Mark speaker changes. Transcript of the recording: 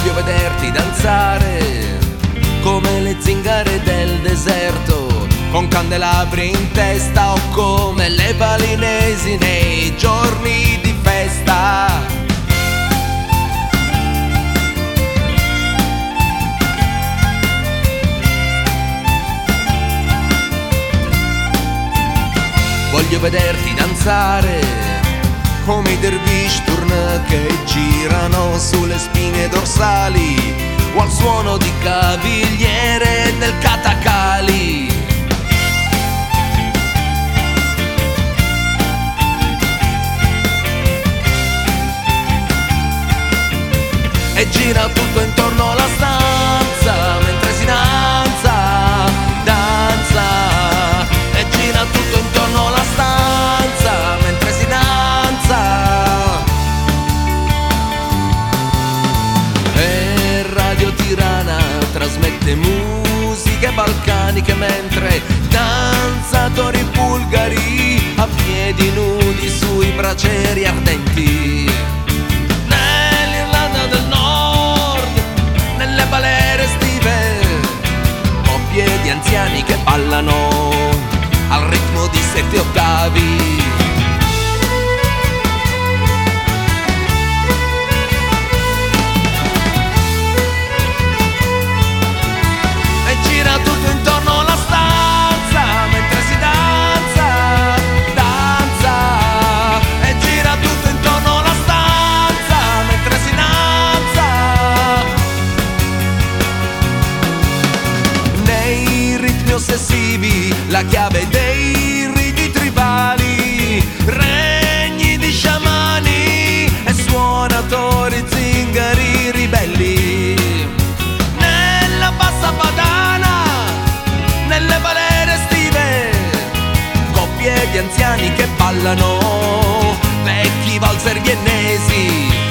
Speaker 1: voglio vederti danzare come le zingare del deserto, con candelabri in testa o come le balinesi nei giorni di festa. Voglio vederti danzare come i dervish cavigliere del catacali. E gira tutto intorno trasmette musiche balcaniche mentre danzatori bulgari a piedi nudi sui braceri ardenti. Nell'Irlanda del Nord, nelle balere estive, coppie di anziani che ballano al ritmo di sette ottavi. Ossessivi la chiave dei riti tribali, regni di sciamani e suonatori zingari ribelli. Nella bassa padana, nelle balere estive, coppie di anziani che ballano, vecchi valzer viennesi